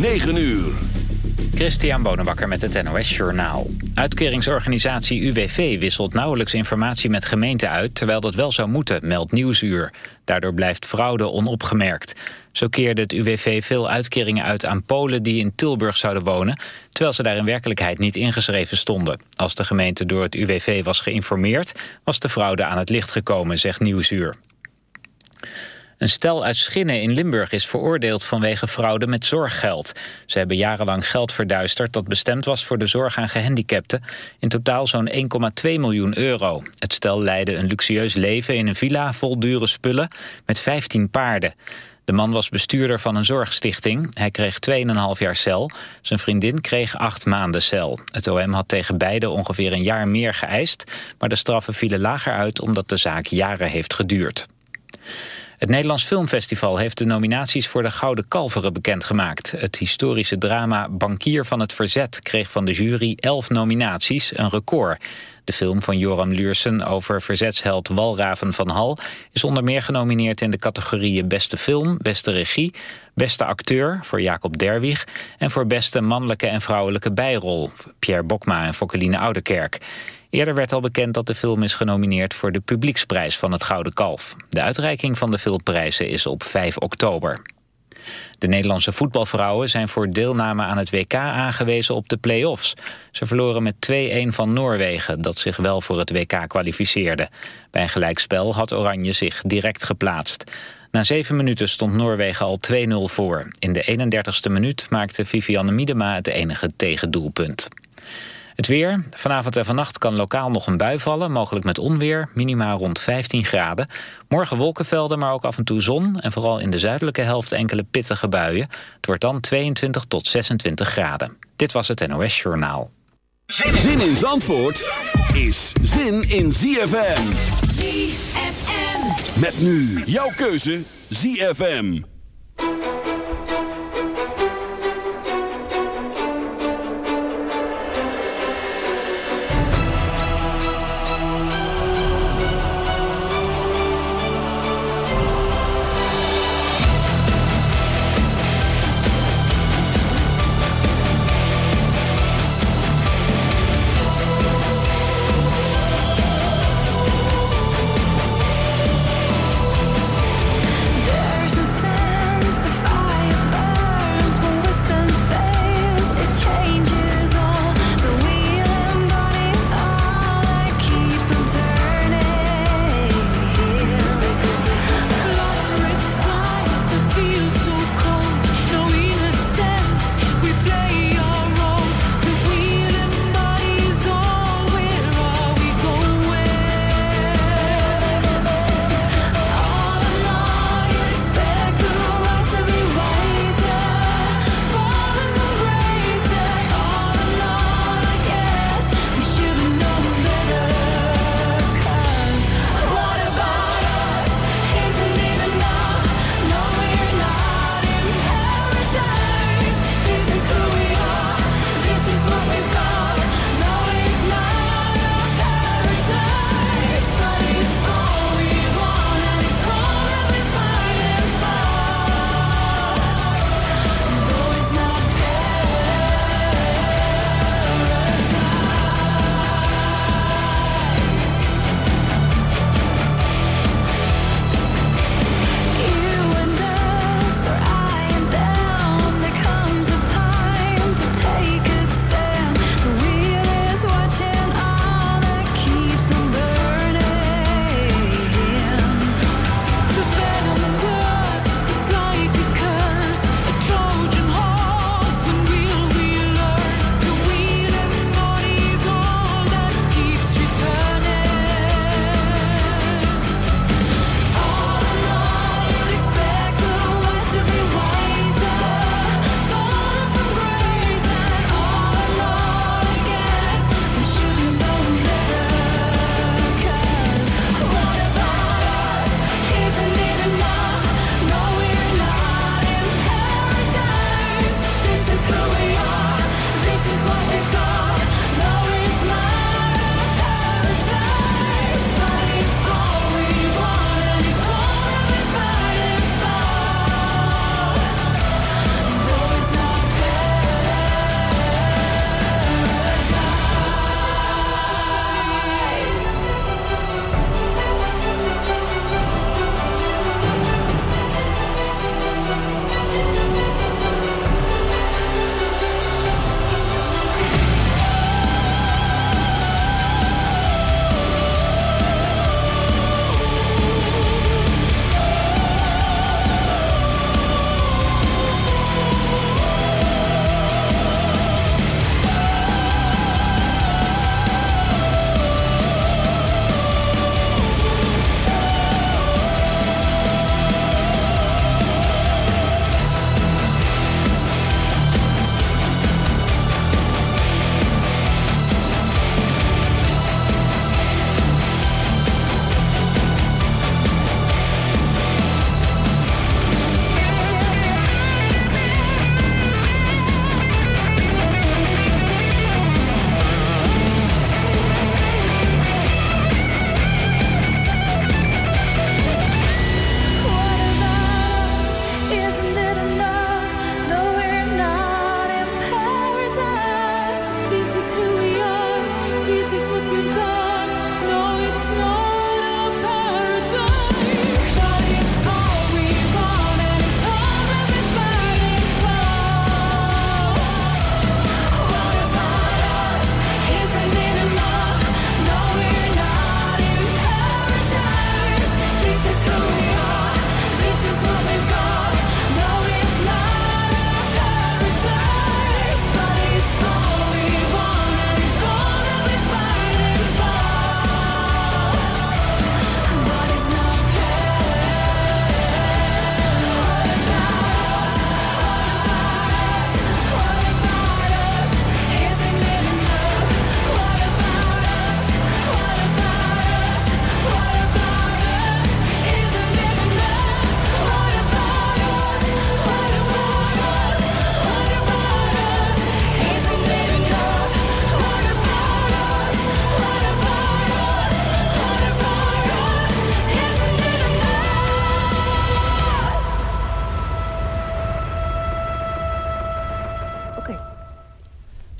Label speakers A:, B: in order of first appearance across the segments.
A: 9 uur.
B: Christian Bonenbakker met het NOS Journaal. Uitkeringsorganisatie UWV wisselt nauwelijks informatie met gemeenten uit... terwijl dat wel zou moeten, meldt Nieuwsuur. Daardoor blijft fraude onopgemerkt. Zo keerde het UWV veel uitkeringen uit aan Polen die in Tilburg zouden wonen... terwijl ze daar in werkelijkheid niet ingeschreven stonden. Als de gemeente door het UWV was geïnformeerd... was de fraude aan het licht gekomen, zegt Nieuwsuur. Een stel uit Schinnen in Limburg is veroordeeld vanwege fraude met zorggeld. Ze hebben jarenlang geld verduisterd dat bestemd was voor de zorg aan gehandicapten. In totaal zo'n 1,2 miljoen euro. Het stel leidde een luxueus leven in een villa vol dure spullen met 15 paarden. De man was bestuurder van een zorgstichting. Hij kreeg 2,5 jaar cel. Zijn vriendin kreeg 8 maanden cel. Het OM had tegen beide ongeveer een jaar meer geëist... maar de straffen vielen lager uit omdat de zaak jaren heeft geduurd. Het Nederlands Filmfestival heeft de nominaties voor de Gouden Kalveren bekendgemaakt. Het historische drama Bankier van het Verzet kreeg van de jury elf nominaties, een record. De film van Joram Luursen over verzetsheld Walraven van Hal... is onder meer genomineerd in de categorieën Beste Film, Beste Regie... Beste Acteur voor Jacob Derwig... en voor Beste Mannelijke en Vrouwelijke Bijrol... Pierre Bokma en Fokkeline Oudekerk. Eerder werd al bekend dat de film is genomineerd voor de publieksprijs van het Gouden Kalf. De uitreiking van de filmprijzen is op 5 oktober. De Nederlandse voetbalvrouwen zijn voor deelname aan het WK aangewezen op de play-offs. Ze verloren met 2-1 van Noorwegen, dat zich wel voor het WK kwalificeerde. Bij een gelijkspel had Oranje zich direct geplaatst. Na zeven minuten stond Noorwegen al 2-0 voor. In de 31ste minuut maakte Vivianne Miedema het enige tegendoelpunt. Het weer. Vanavond en vannacht kan lokaal nog een bui vallen, mogelijk met onweer. Minimaal rond 15 graden. Morgen wolkenvelden, maar ook af en toe zon. En vooral in de zuidelijke helft enkele pittige buien. Het wordt dan 22 tot 26 graden. Dit was het NOS Journaal.
A: Zin in Zandvoort is zin in ZFM.
C: ZFM.
A: Met nu jouw keuze ZFM.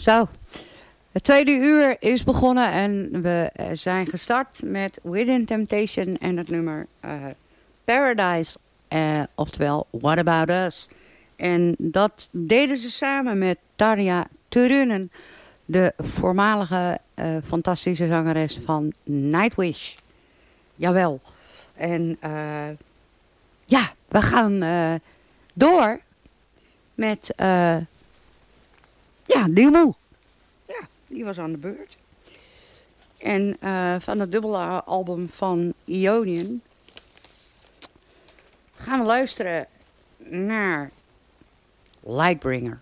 D: Zo, het tweede uur is begonnen en we eh, zijn gestart met Within Temptation en het nummer uh, Paradise, uh, oftewel What About Us. En dat deden ze samen met Tarja Turunen, de voormalige fantastische zangeres van Nightwish. Jawel. En ja, we gaan door met ja, Dimo. Ja, die was aan de beurt. En uh, van het dubbele album van Ionian gaan we luisteren naar Lightbringer.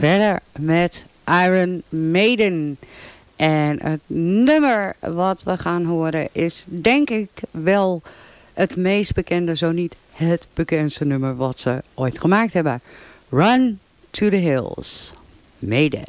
C: Verder met Iron Maiden. En het nummer wat we gaan horen is denk ik wel het meest bekende, zo niet het bekendste nummer wat ze ooit gemaakt hebben. Run to the Hills. Maiden.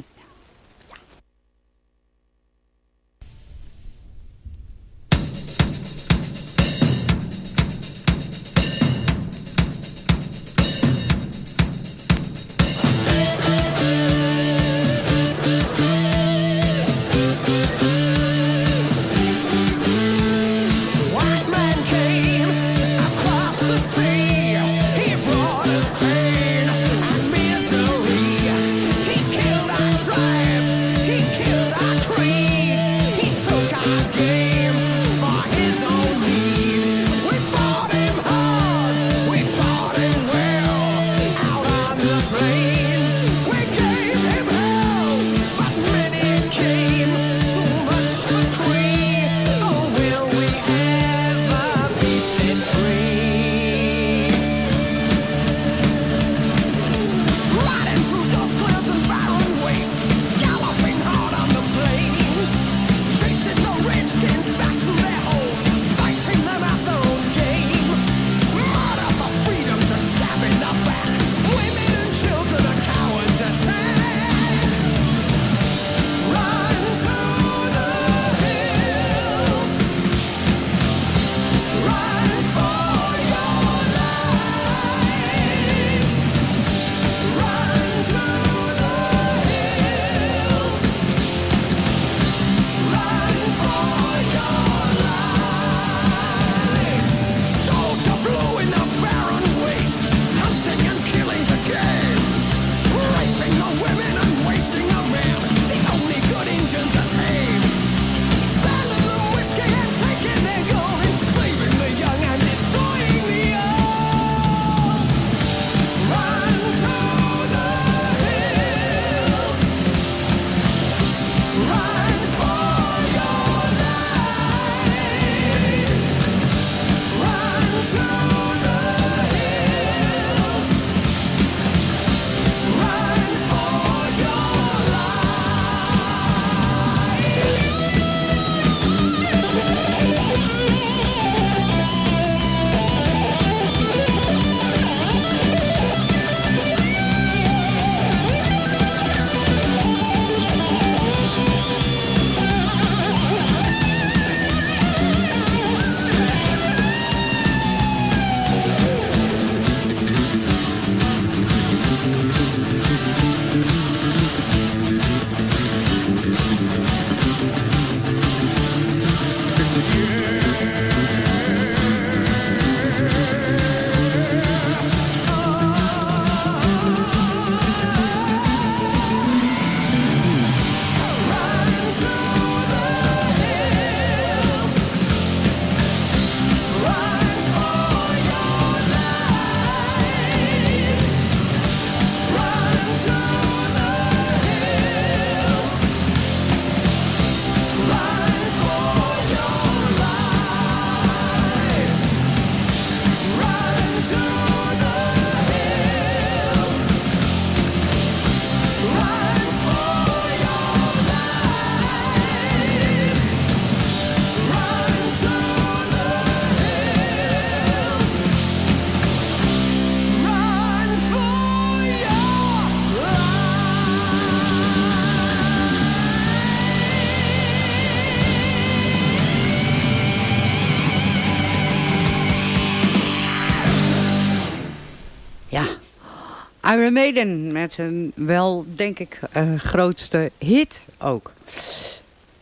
C: Iron Maiden met een wel, denk ik, uh, grootste hit ook.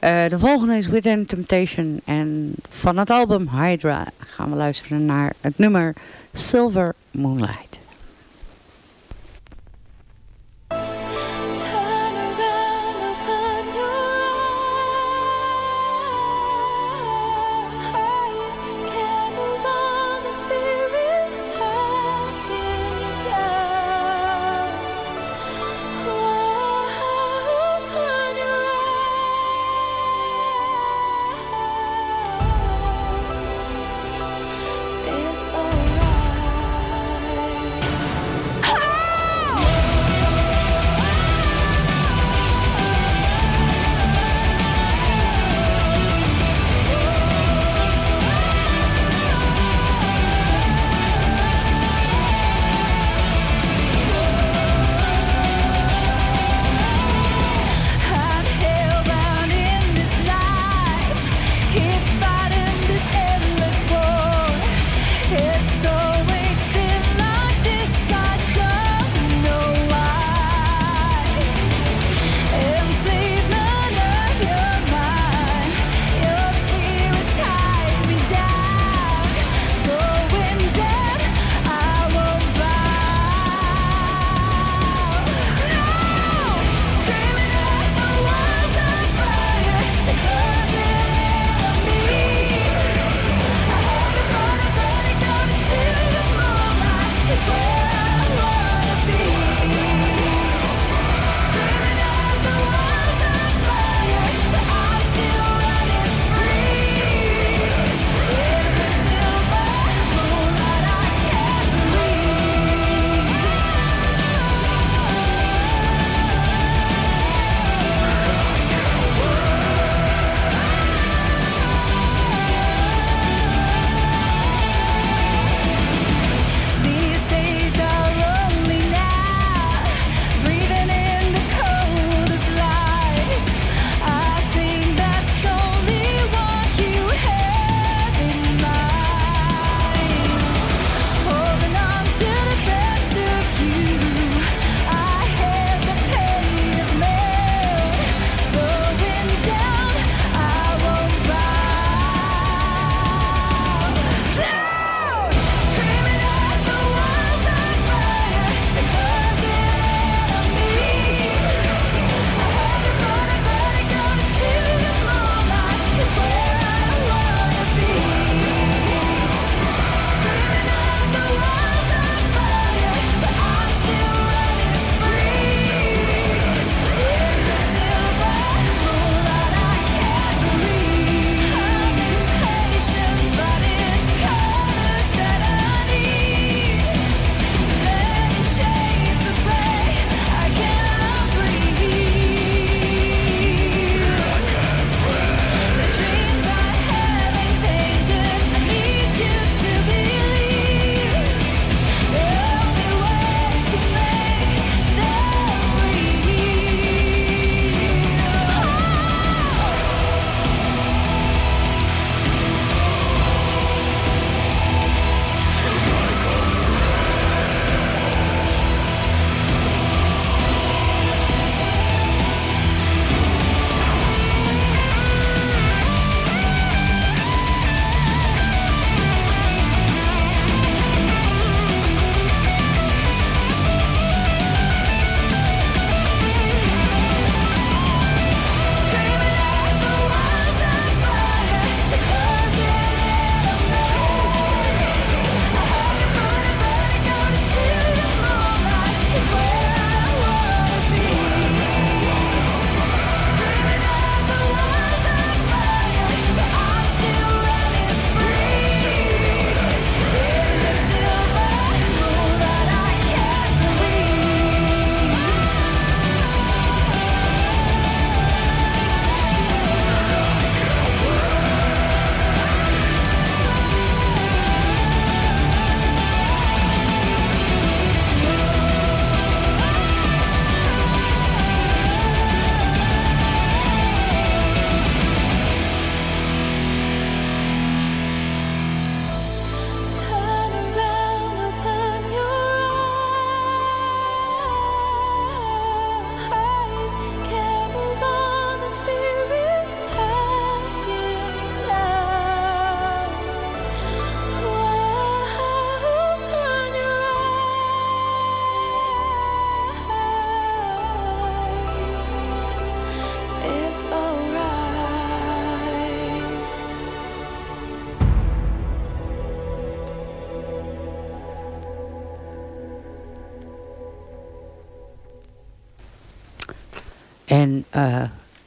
C: Uh, de volgende is Within Temptation. En van het album Hydra gaan we luisteren naar het nummer Silver Moonlight.
D: Uh,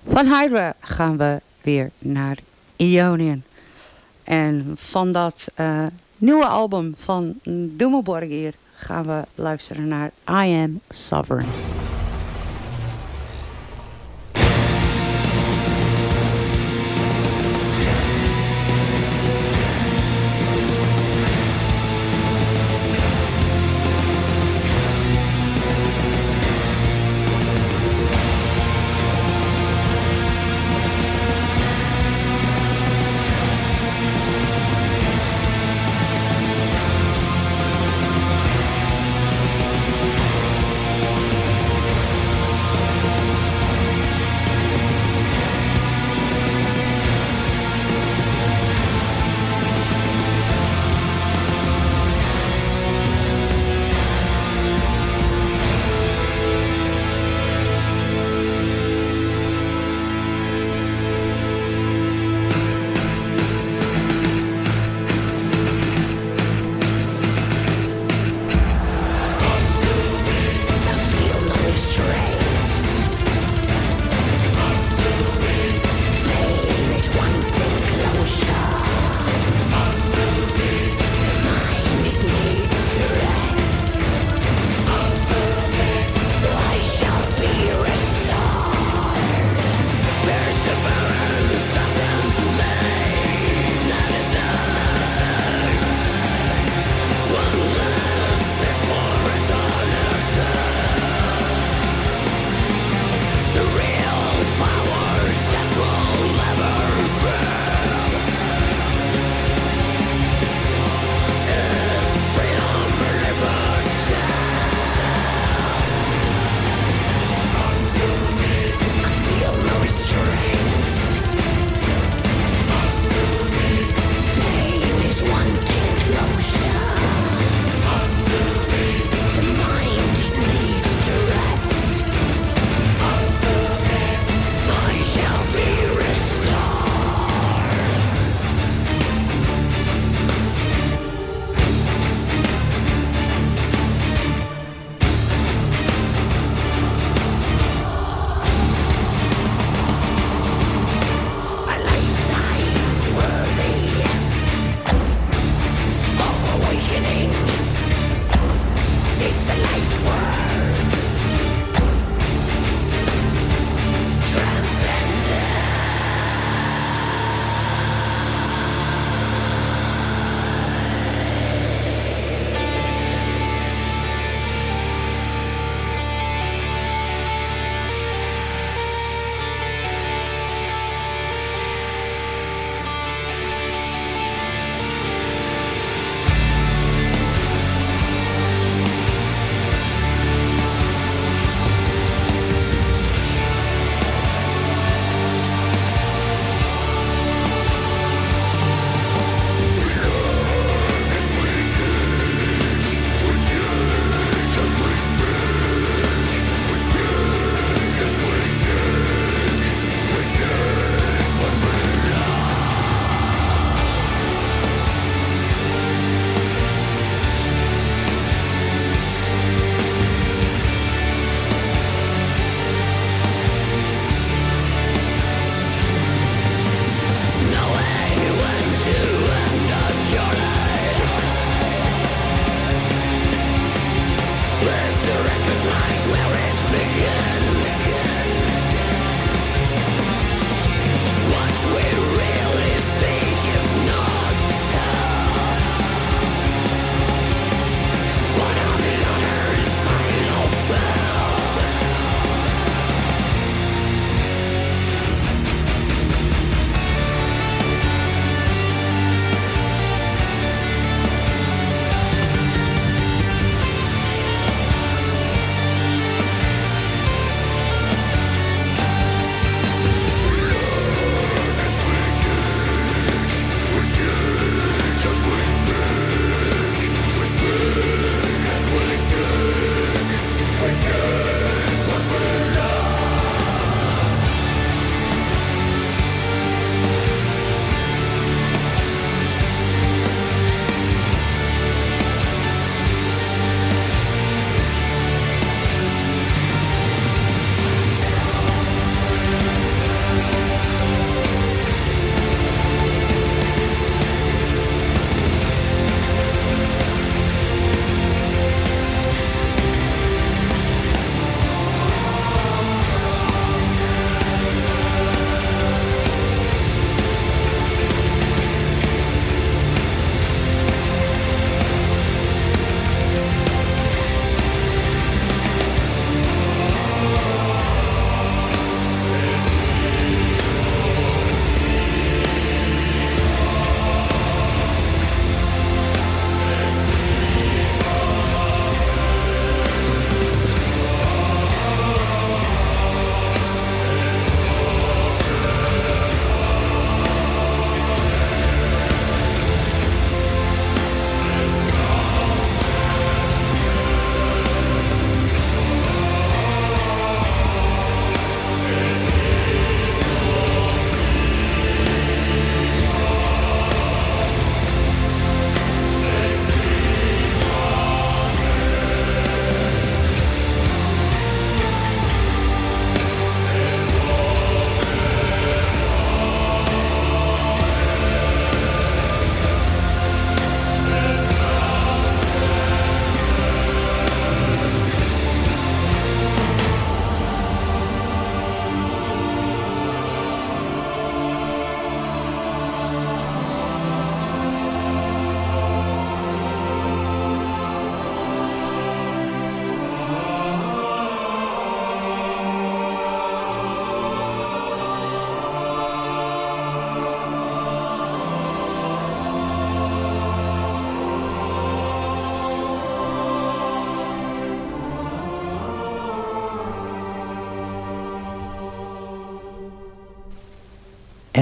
D: van Hydra gaan we weer naar Ionian. En van dat uh, nieuwe album van Dumo Borgir gaan we luisteren naar I Am Sovereign.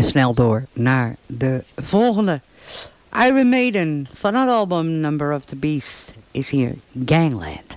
C: En snel door naar de volgende. Iron Maiden van het album Number of the Beast is hier Gangland.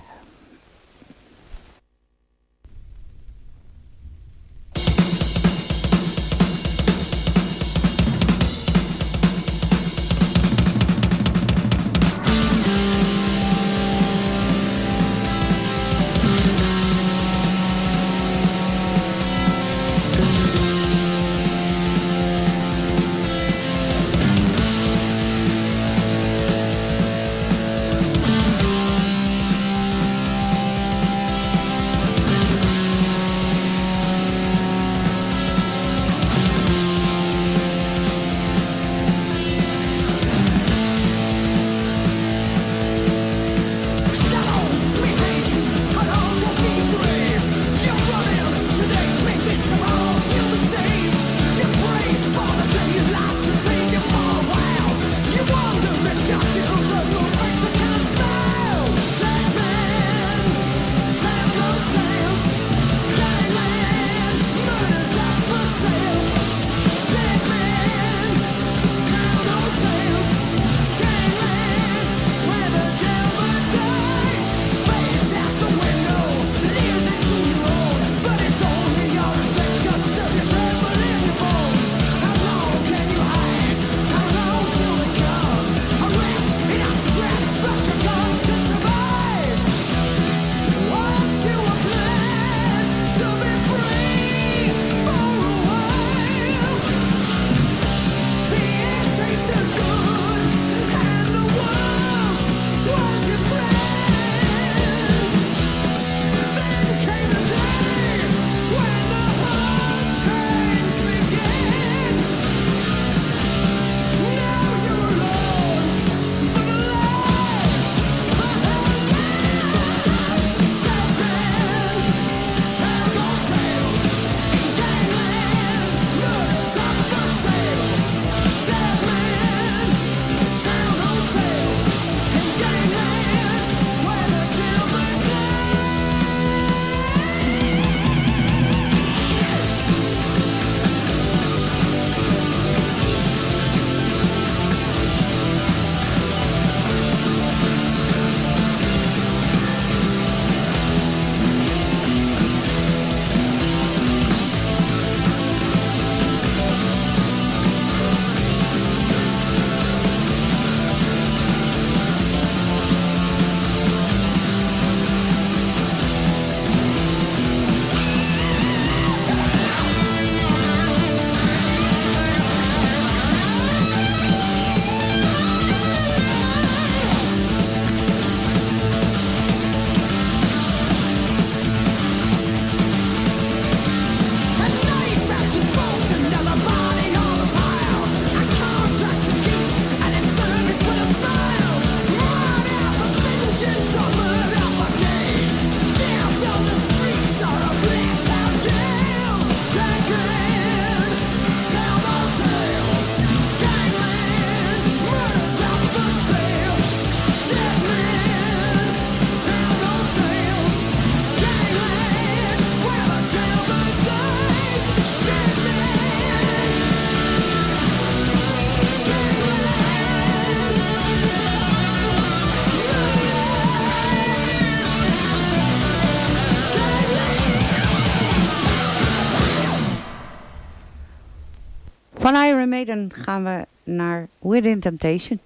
C: Dan gaan we naar Within Temptation.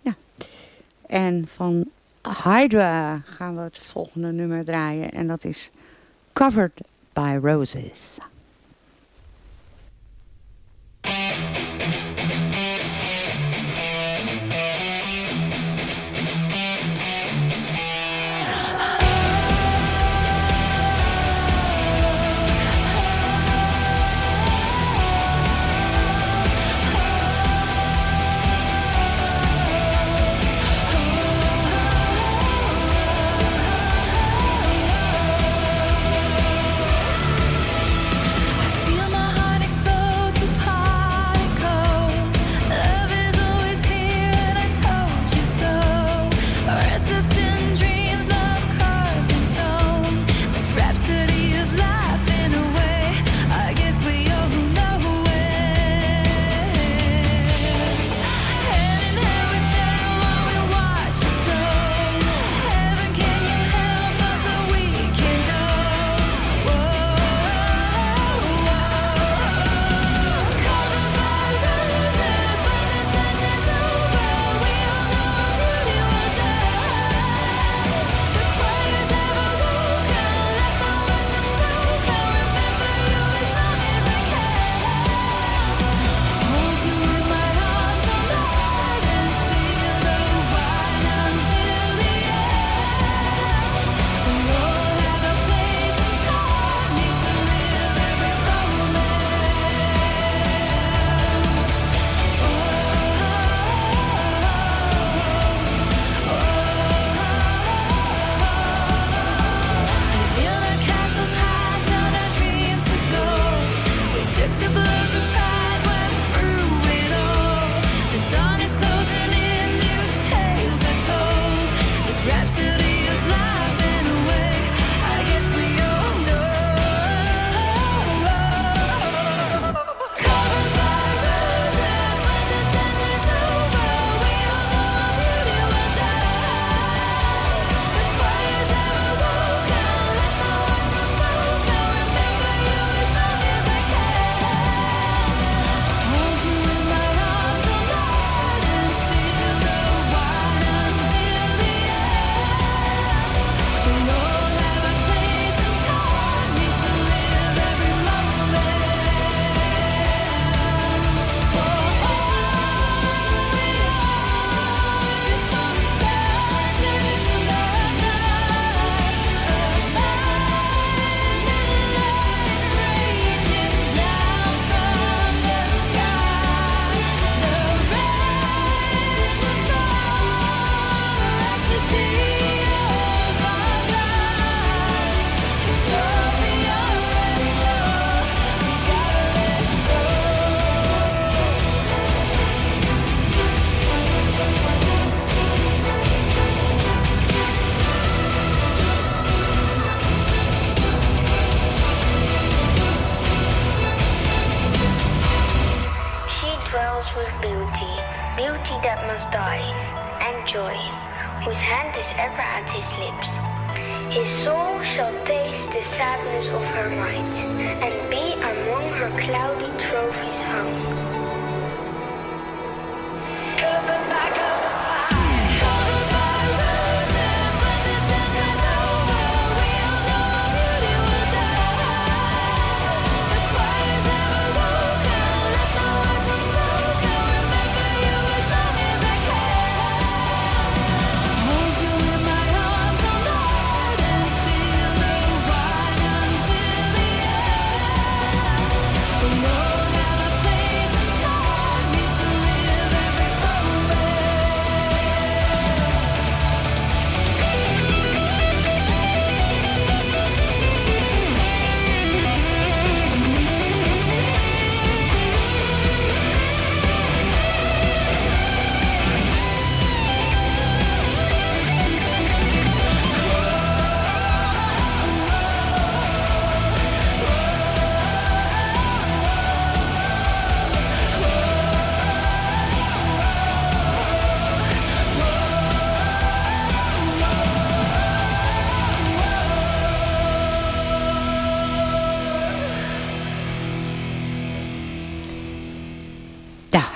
C: Ja. En van Hydra gaan we het volgende nummer draaien. En dat is Covered by Roses.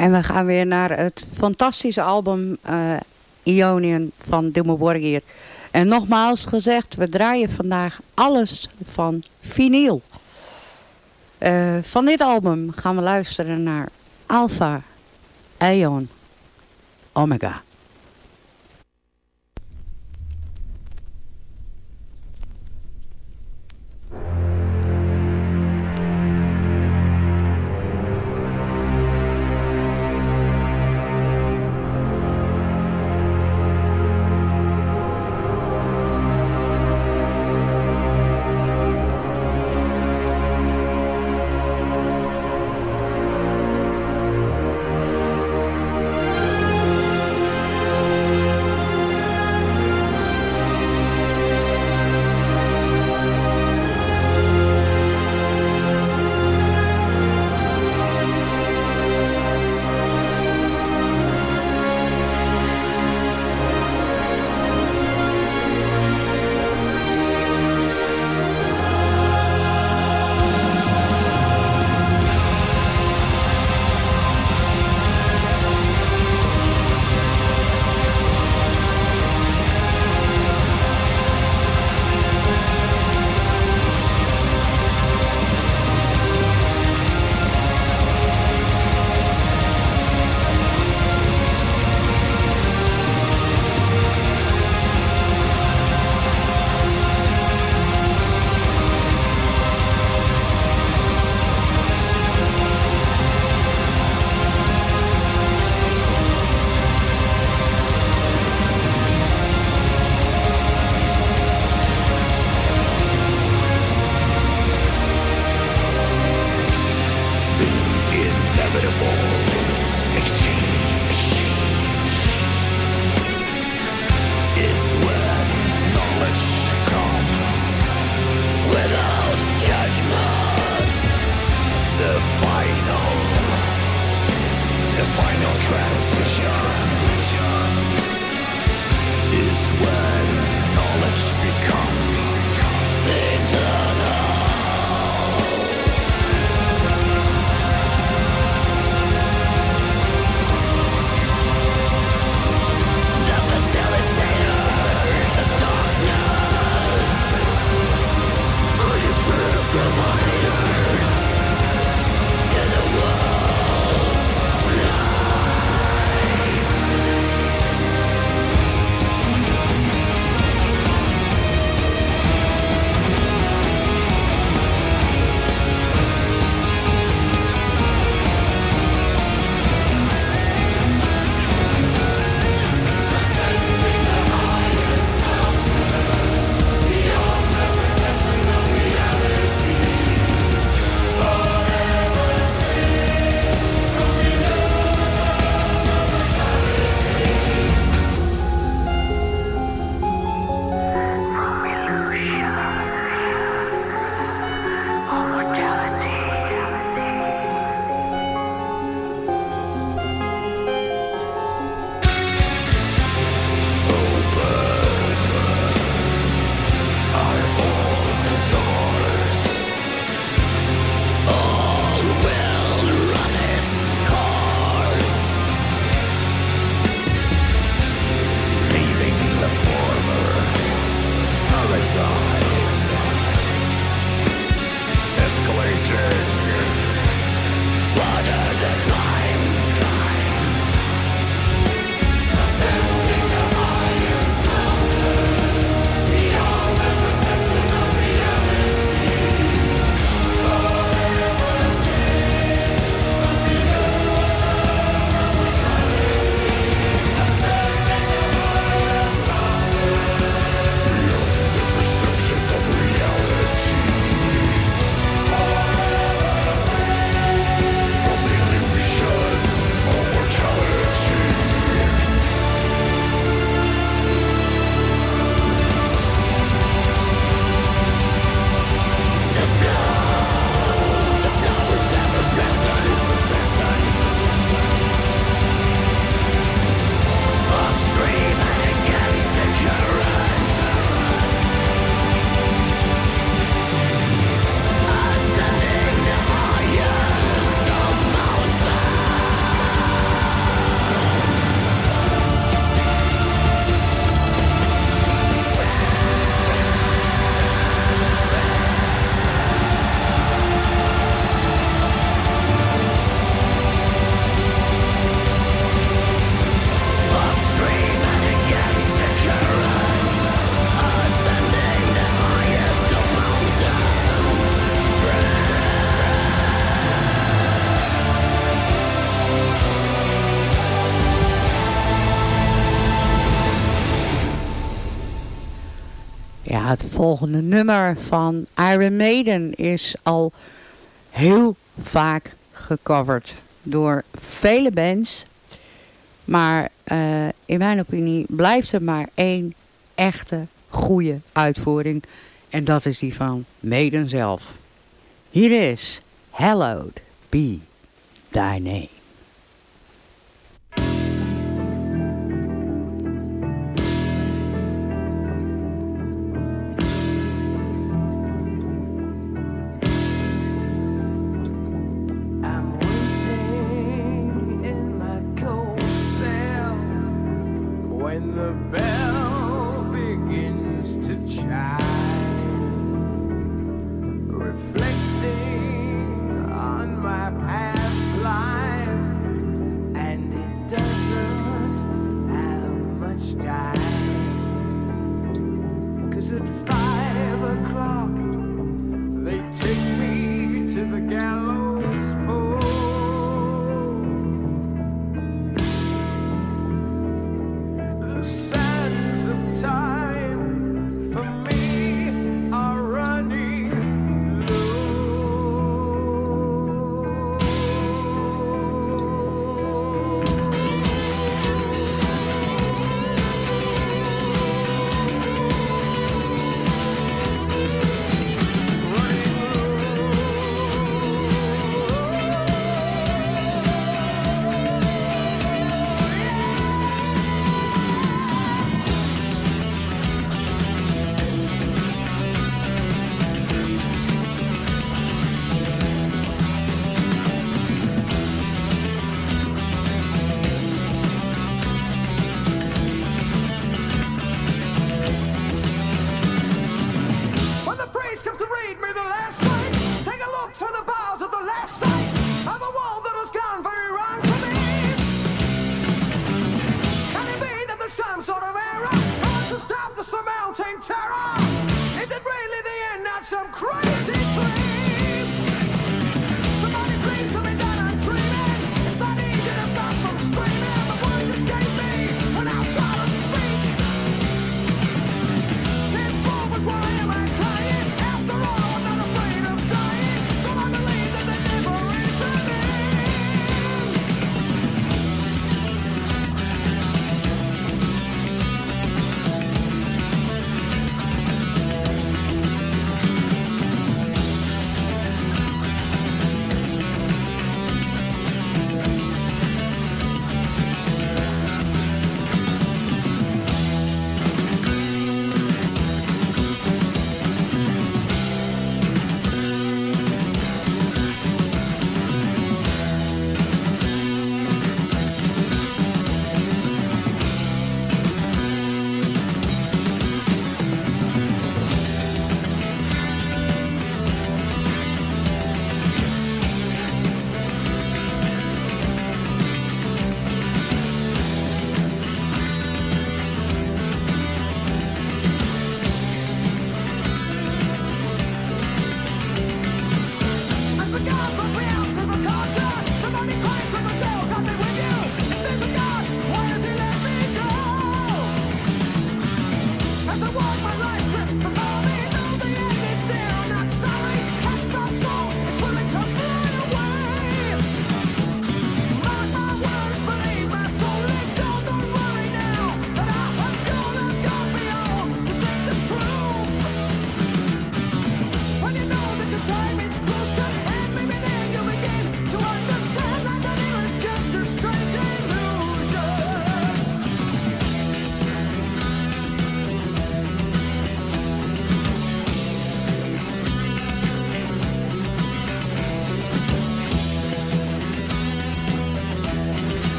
E: En we gaan weer naar het fantastische album uh, Ionian van Dimmu Borgir. En nogmaals gezegd, we draaien vandaag alles van vinyl. Uh, van dit album gaan we luisteren naar Alpha Ion Omega.
D: Volgende nummer van Iron Maiden is al heel vaak gecoverd door vele bands. Maar uh, in mijn opinie blijft er maar één echte goede uitvoering. En dat is die van Maiden zelf. Hier is Hallowed Be Thy Name. it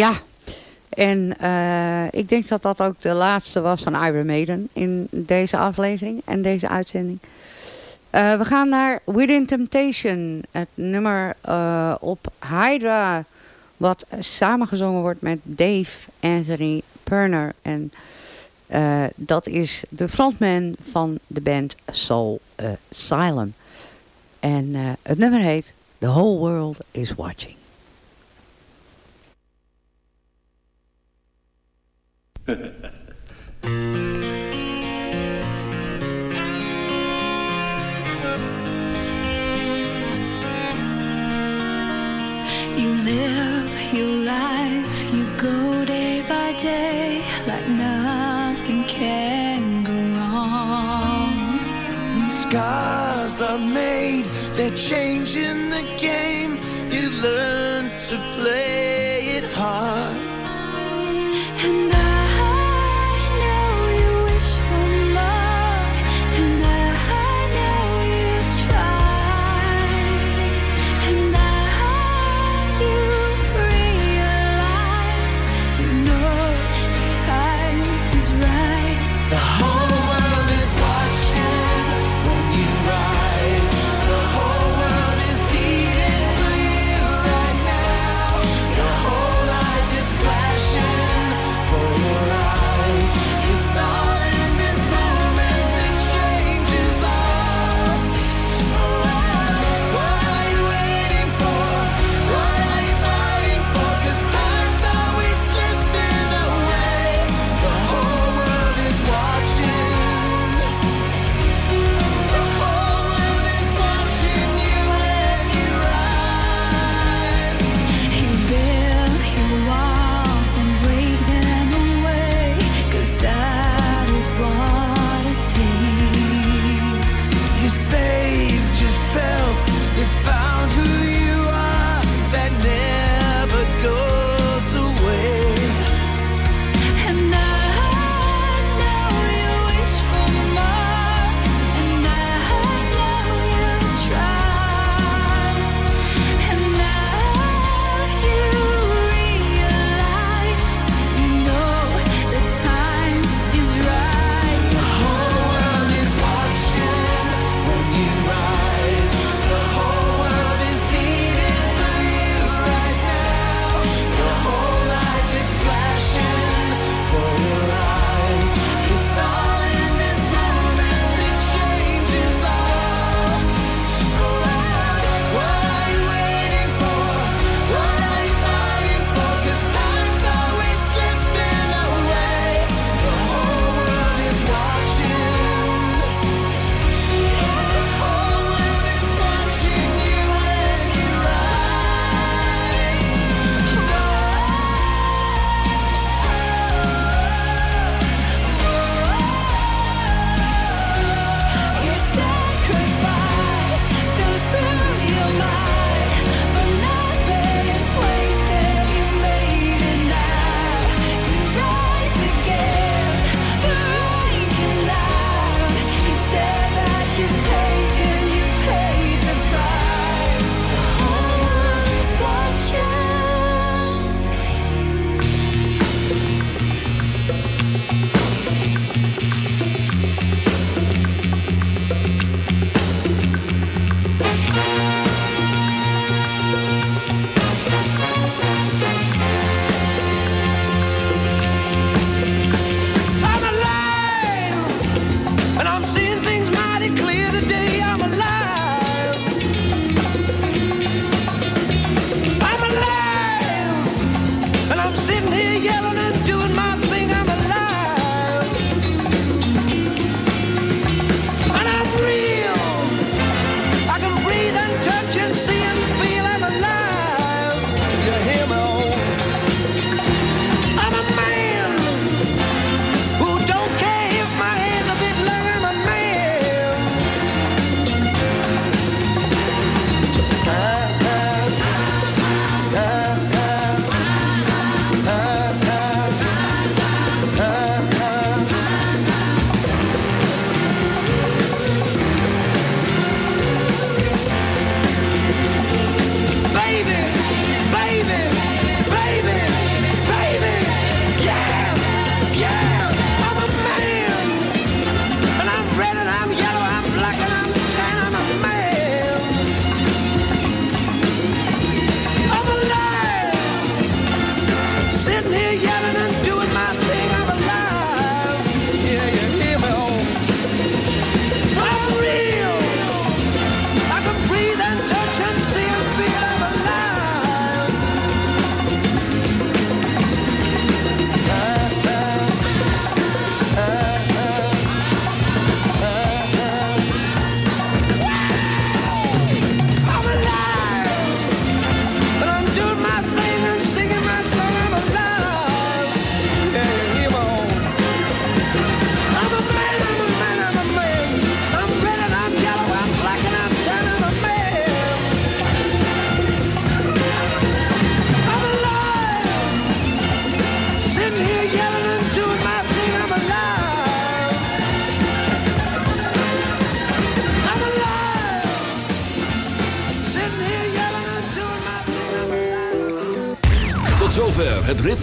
D: Ja, en uh, ik denk dat dat ook de laatste was van Iron Maiden in deze aflevering en deze uitzending. Uh, we gaan naar Within Temptation, het nummer uh, op Hydra, wat samengezongen wordt met Dave Anthony Perner. En dat is de frontman van de band Soul Asylum. En het nummer heet The Whole World is Watching.
C: You live your life, you go day by day like nothing can go wrong.
F: When scars are made, they're changing the game. You learn to play it hard.
C: And I